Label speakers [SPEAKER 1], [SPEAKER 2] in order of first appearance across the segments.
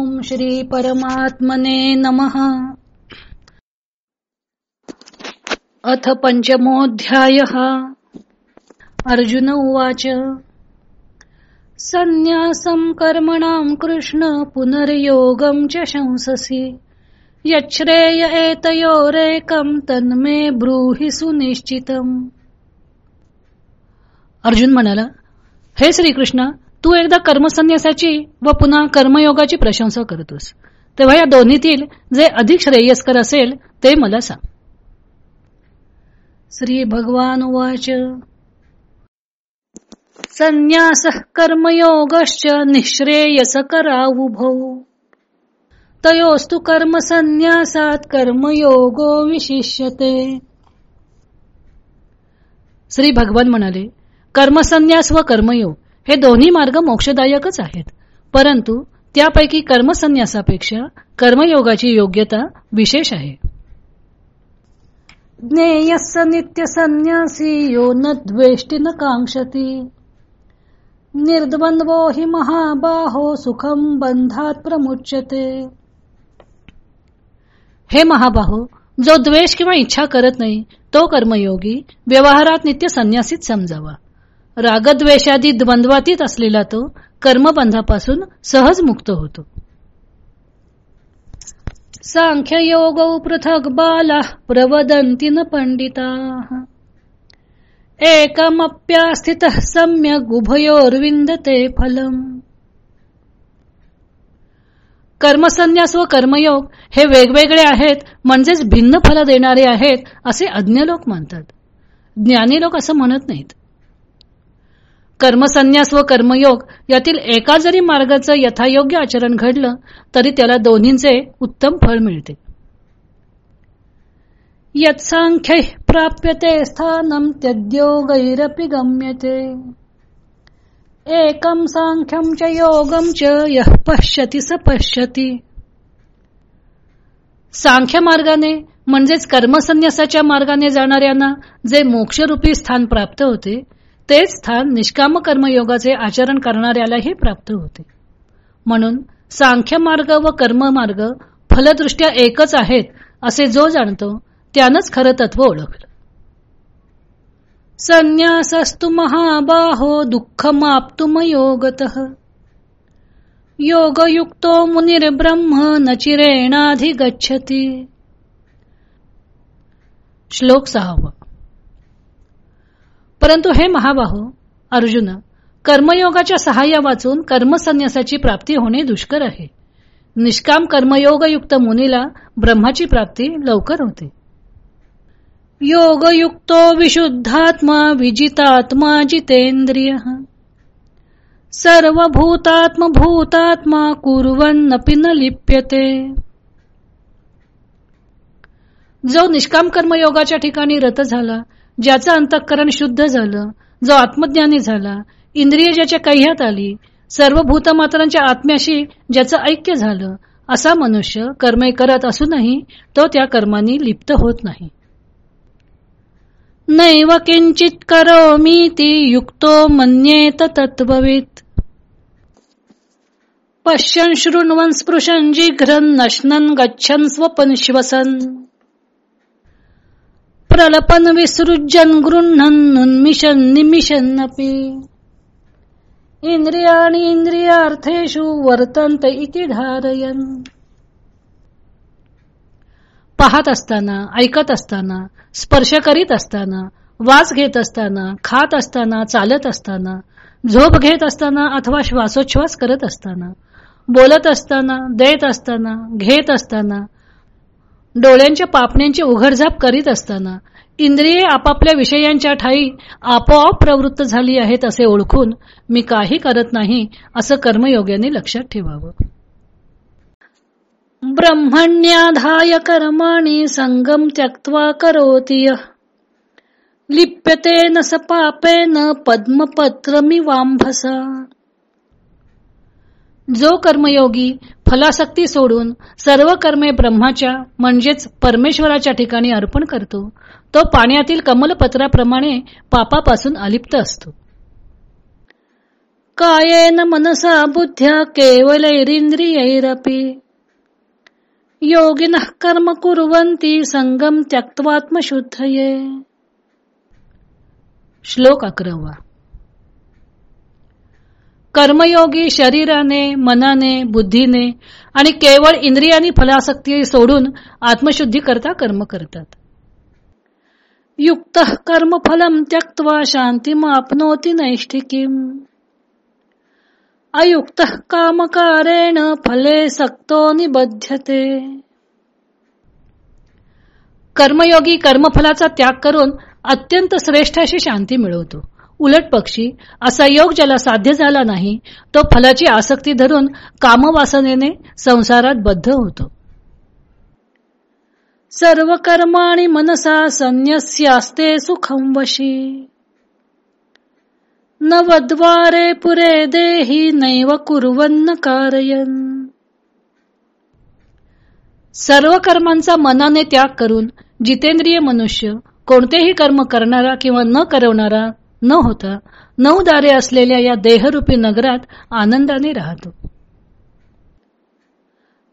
[SPEAKER 1] ओम श्री परमात्मने नमः. अथ पंचमोध्याय अर्जुन उवाच संन्यासं कर्मणां कृष्ण पुनर्योगं च शंससि। यच्छ्रेय एतयोरेकं तन्मे ब्रूहि सुनिश्चितम. अर्जुन म्हणाला हे श्रीकृष्ण तू एकदा कर्मसन्यासाची व पुन्हा कर्मयोगाची प्रशंसा करतोस. तेव्हा या दोन्हीतील जे अधिक श्रेयस्कर असेल ते मला सांग. श्री भगवान उवाच. संन्यास कर्मयोगश्च निःश्रेयस करावुभौ तयोस्तु कर्म संन्यासात कर्मयोगो विशिष्यते। श्री भगवान म्हणाले कर्मसन्यास व कर्मयोग हे दोन्ही मार्ग मोक्षदायकच आहेत. परंतु त्यापैकी कर्मसन्यासापेक्षा कर्मयोगाची योग्यता विशेष आहे. ज्ञेयस नित्य संन्यासी यो न द्वेष्टी न कांक्षती निर्द्वंद्वो हि महाबाहो सुखम बंधात प्रमुच्यते। हे महाबाहो जो द्वेष किंवा इच्छा करत नाही तो कर्मयोगी व्यवहारात नित्य संन्यासीत समजावा. रागद्वेषादी द्वंद्वातीत असलेला तो कर्मबंधापासून सहज मुक्त होतो. सांख्ययोगौ पृथक बाला प्रवदंती न पंडिता एकमप्यास्थित सम्यक उभयोर्विंदते फलम। कर्मसन्यास व कर्मयोग हे वेगवेगळे आहेत म्हणजेच भिन्न फल देणारे आहेत असे अज्ञ लोक मानतात ज्ञानी लोक असं म्हणत नाहीत. कर्मसन्यास व कर्मयोग यातील एका जरी मार्गाचं यथायोग्य आचरण घडलं तरी त्याला दोन्हींचे उत्तम फळ मिळते. यत्सांख्य प्राप्यते स्थानम त्यद्योगैरपि गम्यते. एकम सांख्यम च योगम च यः पश्यति स पश्यति. सांख्य मार्गाने म्हणजेच कर्मसन्यासाच्या मार्गाने जाणाऱ्यांना जे मोक्षरूपी स्थान प्राप्त होते तेच स्थान निष्काम कर्मयोगाचे आचरण करणाऱ्यालाही प्राप्त होते. म्हणून सांख्य मार्ग व कर्म मार्ग फलदृष्ट्या एकच आहेत असे जो जाणतो त्यानंच खरं तत्व ओळखलं. संन्यासस्तु महाबाहो दुःखमाप्तुम योगत योगयुक्तो मुनिर्ब्रह्म न चिरेणाधिगच्छति। श्लोक सहावा। परंतु हे महाबाहो अर्जुन कर्मयोगाच्या सहाय्या वाचून कर्मसन्यासाची प्राप्ती होणे दुष्कर आहे. निष्काम कर्मयोगयुक्त मुनीला ब्रह्माची प्राप्ती लवकर होते. योगयुक्तो विशुद्धात्मा विजितात्मा जितेंद्रिय। सर्वभूतात्म भूतात्मा कुर्वन्नपि न लिप्यते। जो निष्काम कर्मयोगाच्या ठिकाणी रत झाला ज्याचं अंतःकरण शुद्ध झालं जो आत्मज्ञानी झाला इंद्रिय ज्याच्या कह्यात आली सर्व भूतमात्रांच्या आत्म्याशी ज्याचं ऐक्य झालं असा मनुष्य कर्मे करत असूनही तो त्या कर्मांनी लिप्त होत नाही. नैव किंचित करोमी ती युक्तो मन्येत तत्ववित पश्यन शृण्वन स्पृशन जिघ्रन नश्नन गच्छन स्वपन श्वसन. प्रलपन विसृजन गृह्णन उन्मिशन निमिषन्नपि इंद्रियाणि इंद्रियार्थेषु वर्तन्त इति धारयन पाहत असताना ऐकत असताना स्पर्श करीत असताना वास घेत असताना खात असताना चालत असताना झोप घेत असताना अथवा श्वासोच्छ्वास करत असताना बोलत असताना देत असताना घेत असताना डोळ्यांच्या पापण्यांची उघडझाप करीत असताना इंद्रिये आपापल्या विषयांच्या ठाई आपोआप प्रवृत्त झाली आहेत असे ओळखून मी काही करत नाही असं कर्मयोग्याने लक्षात ठेवावं. ब्रह्मण्याधाय कर्माणी संगम त्यक्त्वा करोतीय लिप्यते न स पापेन पद्मपत्रमिवांभसा जो कर्मयोगी फलासक्ती सोडून सर्व कर्मे ब्रह्माच्या म्हणजेच परमेश्वराच्या ठिकाणी अर्पण करतो तो पाण्यातील कमलपत्राप्रमाणे पापापासून अलिप्त असतो. कायेन मनसा बुद्ध्या केवलैरिंद्रियैरपी योगिन कर्म कुर्वन्ति संगम त्यक्त्वात्मशुद्धये. श्लोक अकरावा. कर्मयोगी शरीराने मनाने बुद्धीने आणि केवळ इंद्रियानी फलासक्ती सोडून आत्मशुद्धी करता कर्म करतात. युक्त कर्म फलम त्यक्त्वा शांतीमापनोती नैष्ठिकीम। अयुक्त कामकारेण फले सक्तो निबध्यते। कर्मयोगी कर्मफलाचा त्याग करून अत्यंत श्रेष्ठ अशी शांती मिळवतो। उलट पक्षी असा योग ज्याला साध्य झाला नाही तो फलाची आसक्ती धरून कामवासनेने संसारात बद्ध होतो। सर्व कर्माणी मनसा संन्यस्यास्ते सुखं वशी। नवद्वारे पुरे देही नैव कुर्वन्न कारयन। सर्व कर्मांचा मनाने त्याग करून जितेंद्रिय मनुष्य कोणतेही कर्म करणारा किंवा न करवणारा न होता नऊ दारे असलेल्या या देहरूपी नगरात आनंदाने राहतो।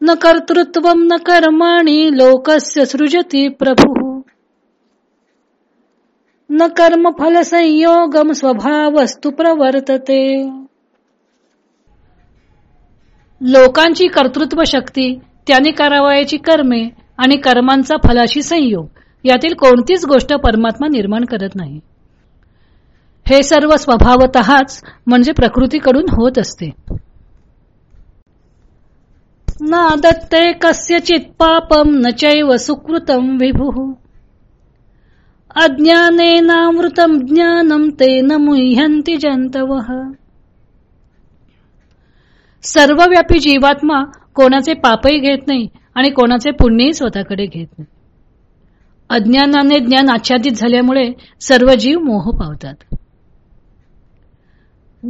[SPEAKER 1] न कर्तृत्व न कर्माणी लोकस्य सृजती प्रभु। न कर्म फल संयोगम स्वभावस्तु प्रवर्तते। लोकांची कर्तृत्व शक्ती त्यांनी करावयाची कर्मे आणि कर्मांचा फलाशी संयोग यातील कोणतीच गोष्ट परमात्मा निर्माण करत नाही. हे सर्व स्वभावतःच म्हणजे प्रकृतीकडून होत असते. ना दत्ते कस्यचित पापम न चैव सुकृतम विभुः। अज्ञानेनामृतम ज्ञानम ते न मुह्यंती जंतव सर्वव्यापी जीवात्मा कोणाचे पापही घेत नाही आणि कोणाचे पुण्यही स्वतःकडे घेत नाही. अज्ञानाने ज्ञान आच्छादित झाल्यामुळे सर्व जीव मोह पावतात.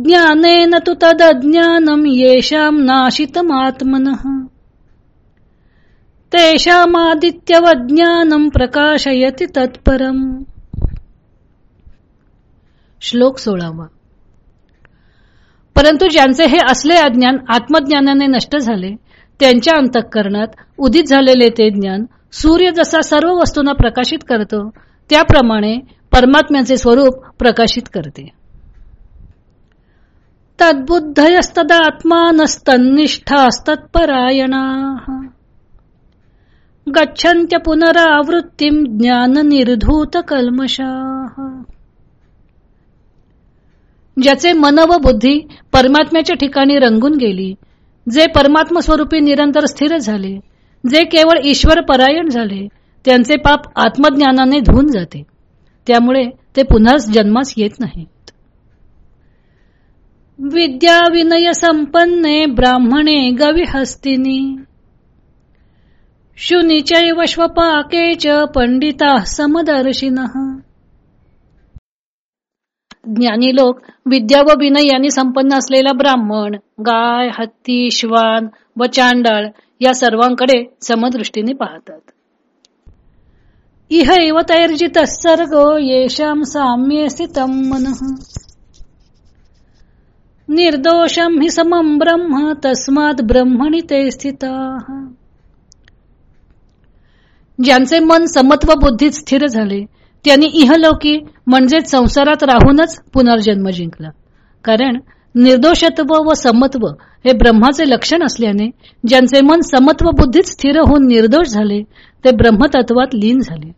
[SPEAKER 1] ज्ञानेन तु तदज्ञानम येषां नाशितमात्मनः। तेषामादित्यवज्ञानम प्रकाशयति तत्परम। श्लोक सोळावा। परंतु ज्यांचे हे असले अज्ञान आत्मज्ञानाने नष्ट झाले त्यांच्या अंतःकरणात उदित झालेले ते ज्ञान सूर्य जसा सर्व वस्तूंना प्रकाशित करतो त्याप्रमाणे परमात्म्याचे स्वरूप प्रकाशित करते। तद्बुद्धयस्तदात्मानस्तन्निष्ठास्तत्परायणा। गच्छन्त्य पुनरावृत्तीम ज्ञान निर्धूत ज्याचे मन व बुद्धी परमात्म्याच्या ठिकाणी रंगून गेली जे परमात्म स्वरूपी निरंतर स्थिर झाले जे केवळ ईश्वर परायण झाले त्यांचे पाप आत्मज्ञानाने धुवून जाते. त्यामुळे ते पुन्हा जन्मास येत नाही. विद्या विनय संपन्ने ब्राह्मणे गविहस्तिनी। शुनिचैव श्वपाके च पंडिता समदर्शिन। ज्ञानी लोक विद्या व विनय यांनी संपन्न असलेला ब्राह्मण गाय हत्ती श्वान व चांडाळ या सर्वांकडे समदृष्टीने पाहतात। इह एव तैर्जित सर्ग येशाम साम्ये स्थितम मन। निर्दोषम हि समम ब्रह्म तस्मात ब्रह्मणी ते स्थिता। ज्यांचे मन समत्व बुद्धीत स्थिर झाले त्यांनी इहलोकी म्हणजेच संसारात राहूनच पुनर्जन्म जिंकला. कारण निर्दोषत्व व समत्व हे ब्रह्माचे लक्षण असल्याने ज्यांचे मन समत्व बुद्धीत स्थिर होऊन निर्दोष झाले ते ब्रह्मतत्वात लीन झाले.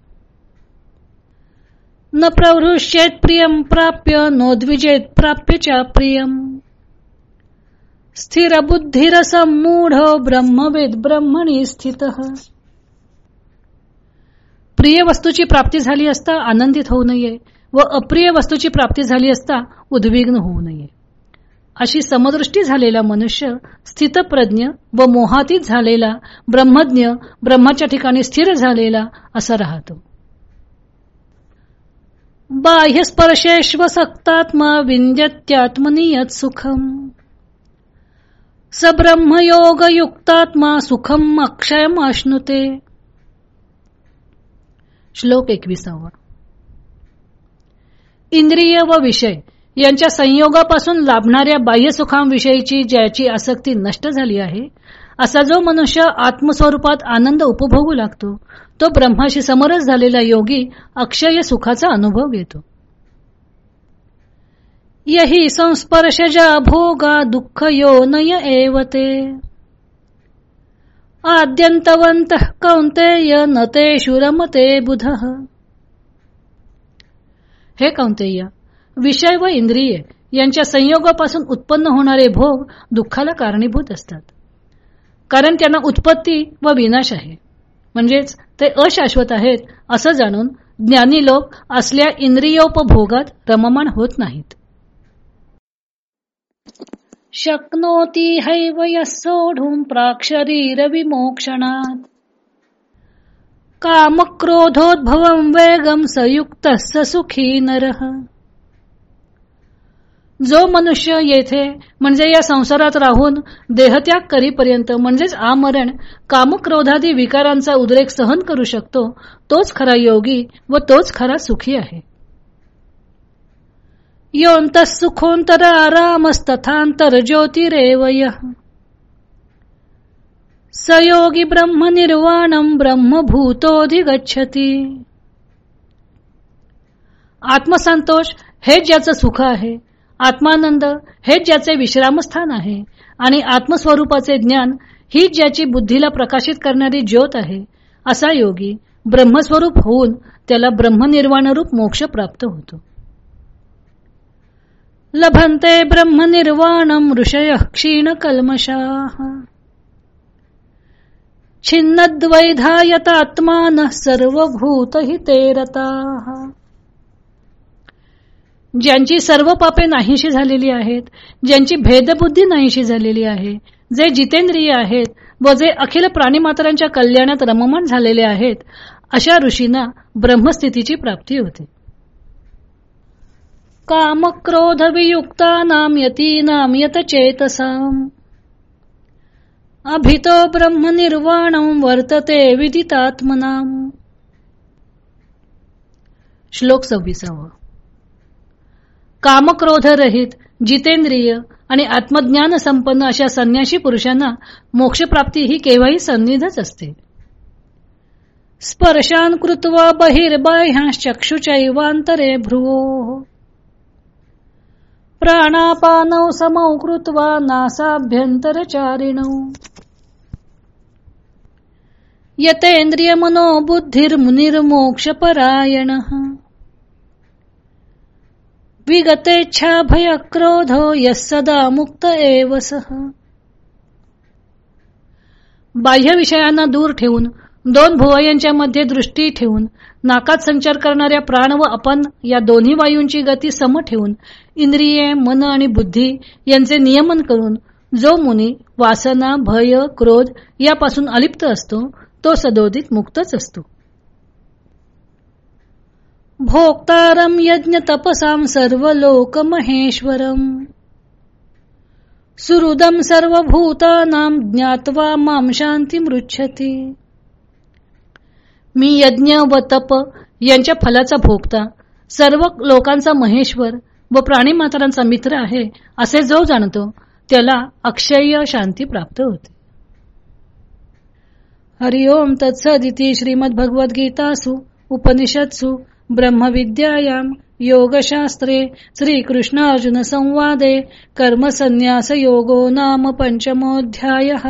[SPEAKER 1] न प्रवृष्येत प्रियम प्राप्य नोद्विजेत प्राप्य प्रियम। स्थिर बुद्धिर मूढ ब्रह्मवेद ब्रह्मणी स्थित। प्रिय वस्तूची प्राप्ती झाली असता आनंदित होऊ नये व अप्रिय वस्तूची प्राप्ती झाली असता उद्विग्न होऊ नये. अशी समदृष्टी झालेला मनुष्य स्थितप्रज्ञ व मोहातीत झालेला ब्रह्मज्ञ ब्रह्माच्या ठिकाणी स्थिर झालेला असा राहतो. बाह्य स्पर्शेश्व सक्तात्मा विंद्यत्यात्मनियत सुखम सब्रह्मयोग युक्तात्मा सुखम अक्षयम अश्नुते श्लोक एकविसावा। इंद्रिय व विषय यांच्या संयोगापासून लाभणाऱ्या बाह्य सुखांविषयीची ज्याची आसक्ती नष्ट झाली आहे असा जो मनुष्य आत्मस्वरूपात आनंद उपभोगू लागतो तो ब्रह्माशी समरस झालेला योगी अक्षय सुखाचा अनुभव घेतो. यही संस्पर्शजा भोगा दुःख यो नय एवते. आद्यंतवंत कौंतेय नते शुरमते बुध। हे कौंतेय विषय व इंद्रिय यांच्या संयोगापासून उत्पन्न होणारे भोग दुःखाला कारणीभूत असतात. कारण त्यांना उत्पत्ती व विनाश आहे. म्हणजेच ते अशाश्वत आहेत असं जाणून ज्ञानी लोक असल्या इंद्रियोपभोगात रममाण होत नाहीत. शक्नोती हैव सोढून प्राक्षरीर विमोक्षणात कामक्रोधोद्भवम वेगम संयुक्त सुखी नरह जो मनुष्य येथे म्हणजे या संसारात राहून देहत्याग करीपर्यंत म्हणजेच आमरण कामक्रोधादी विकारांचा उद्रेक सहन करू शकतो तोच खरा योगी व तोच खरा सुखी आहे. योंत सुखोंतर आरामस्तथांतर ज्योतिरेवय सयोगी ब्रह्म निर्वाणम ब्रह्मभूतोधिगच्छती आत्मसंतोष हेच ज्याचं सुख आहे आत्मानंद हेच ज्याचे विश्रामस्थान आहे आणि आत्मस्वरूपाचे ज्ञान हीच ज्याची बुद्धीला प्रकाशित करणारी ज्योत आहे असा योगी ब्रह्मस्वरूप होऊन त्याला ब्रह्मनिर्वाणरूप मोक्ष प्राप्त होतो. लभंते ब्रह्मनिर्वाणम ऋषय क्षीण कल्मशाह छिन्नद्वैधायतात्मान सर्वभूत रताः ज्यांची सर्व पापे नाहीशी झालेली आहेत ज्यांची भेदबुद्धी नाहीशी झालेली आहे जे जितेंद्रिय आहेत व जे अखिल प्राणीमात्रांच्या कल्याणात रममान झालेले आहेत अशा ऋषींना ब्रह्मस्थितीची प्राप्ती होते. कामक्रोध वियुक्ता नाम यतीनाम यत चेतसाम। अभितो ब्रह्मनिर्वाणं वर्तते विदितात्मनाम। श्लोक सव्वीसावा। कामक्रोधरहित जितेंद्रिय आणि आत्मज्ञान संपन्न अशा संन्याशी पुरुषांना मोक्षप्राप्ती ही केव्हाही सन्निधच असते. स्पर्शान कृत्वा बहिर्बाह्यांश्चक्षुचैवांतरे भ्रुवो. प्राणापानौ समौ कृत्वा नासाभ्यन्तरचारिणौ. यतेंद्रिय मनो बुद्धिर्मुनिर्मोक्षपरायणः विगतेच्छा भय क्रोधो यस सदा मुक्त एव सह बाह्य विषयांना दूर ठेवून दोन भुवयांच्या मध्ये दृष्टी ठेवून नाकात संचार करणाऱ्या प्राण व अपन या दोन्ही वायूंची गती सम ठेवून इंद्रिये मन आणि बुद्धी यांचे नियमन करून जो मुनी वासना भय क्रोध यापासून अलिप्त असतो तो सदोदित मुक्तच असतो. भोक्तारम यज्ञ तपसाम सर्व लोक महेश्वरम सुहृदम सर्वभूतानाम ज्ञात्वा माम शांती मृच्छती मी यज्ञ व तप यांच्या फलाचा भोगता सर्व लोकांचा महेश्वर व प्राणी मित्र आहे असे जो जाणतो त्याला अक्षय शांती प्राप्त होते। हरिओम तत्सदिती श्रीमद गीतासु उपनिषत्सु ब्रह्मविद्यायां योगशास्त्रे श्रीकृष्णार्जुनसंवादे कर्मसन्न्यासयोगो नाम पञ्चमोऽध्यायः